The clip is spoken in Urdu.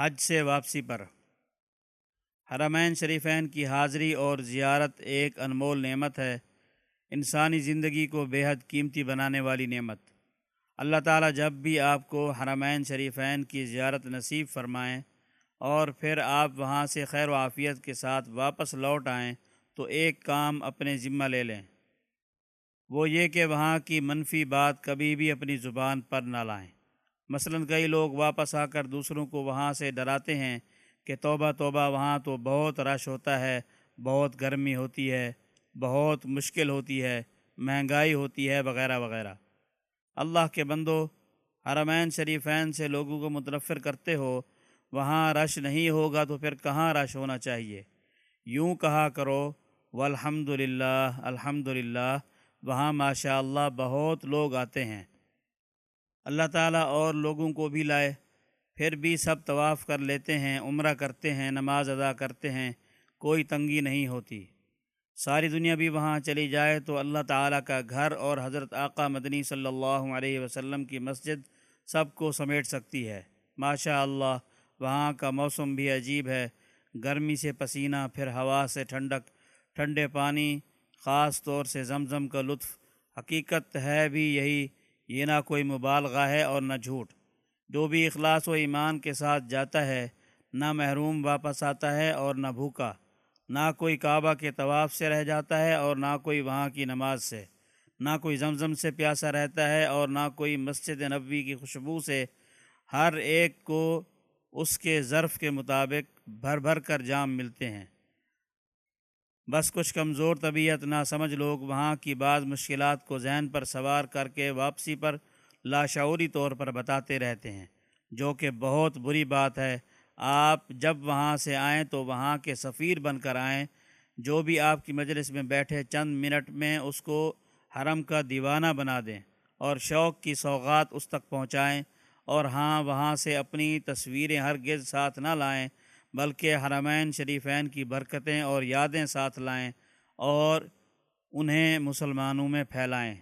حج سے واپسی پر۔ حرمین شریفین کی حاضری اور زیارت ایک انمول نعمت ہے۔ انسانی زندگی کو بے حد قیمتی بنانے والی نعمت۔ اللہ تعالیٰ جب بھی آپ کو حرمین شریفین کی زیارت نصیب فرمائیں اور پھر آپ وہاں سے خیر و عافیت کے ساتھ واپس لوٹ آئیں تو ایک کام اپنے ذمہ لے لیں۔ وہ یہ کہ وہاں کی منفی بات کبھی بھی اپنی زبان پر نہ لائیں۔ مثلا کئی لوگ واپس آ کر دوسروں کو وہاں سے ڈراتے ہیں کہ توبہ توبہ، وہاں تو بہت رش ہوتا ہے، بہت گرمی ہوتی ہے، بہت مشکل ہوتی ہے، مہنگائی ہوتی ہے، وغیرہ وغیرہ۔ اللہ کے بندو، حرمین شریفین سے لوگوں کو متنفر کرتے ہو، وہاں رش نہیں ہوگا تو پھر کہاں رش ہونا چاہیے؟ یوں کہا کرو والحمد للہ الحمد للہ وہاں ماشاء اللہ بہت لوگ آتے ہیں۔ اللہ تعالیٰ اور لوگوں کو بھی لائے، پھر بھی سب طواف کر لیتے ہیں، عمرہ کرتے ہیں، نماز ادا کرتے ہیں، کوئی تنگی نہیں ہوتی۔ ساری دنیا بھی وہاں چلی جائے تو اللہ تعالیٰ کا گھر اور حضرت آقا مدنی صلی اللہ علیہ وسلم کی مسجد سب کو سمیٹ سکتی ہے۔ ماشاء اللہ، وہاں کا موسم بھی عجیب ہے۔ گرمی سے پسینہ، پھر ہوا سے ٹھنڈک، ٹھنڈے پانی، خاص طور سے زمزم کا لطف۔ حقیقت ہے بھی یہی یہ نہ کوئی مبالغہ ہے اور نہ جھوٹ۔ جو بھی اخلاص و ایمان کے ساتھ جاتا ہے، نہ محروم واپس آتا ہے اور نہ بھوکا۔ نہ کوئی کعبہ کے طواف سے رہ جاتا ہے اور نہ کوئی وہاں کی نماز سے۔ نہ کوئی زمزم سے پیاسا رہتا ہے اور نہ کوئی مسجد نبوی کی خوشبو سے۔ ہر ایک کو اس کے ظرف کے مطابق بھر بھر کر جام ملتے ہیں۔ بس کچھ کمزور طبیعت نہ سمجھ لوگ وہاں کی بعض مشکلات کو ذہن پر سوار کر کے واپسی پر لاشعوری طور پر بتاتے رہتے ہیں، جو کہ بہت بری بات ہے۔ آپ جب وہاں سے آئیں تو وہاں کے سفیر بن کر آئیں، جو بھی آپ کی مجلس میں بیٹھے چند منٹ میں اس کو حرم کا دیوانہ بنا دیں اور شوق کی سوغات اس تک پہنچائیں اور ہاں وہاں سے اپنی تصویریں ہرگز ساتھ نہ لائیں۔ بلکہ حرمین شریفین کی برکتیں اور یادیں ساتھ لائیں اور انہیں مسلمانوں میں پھیلائیں۔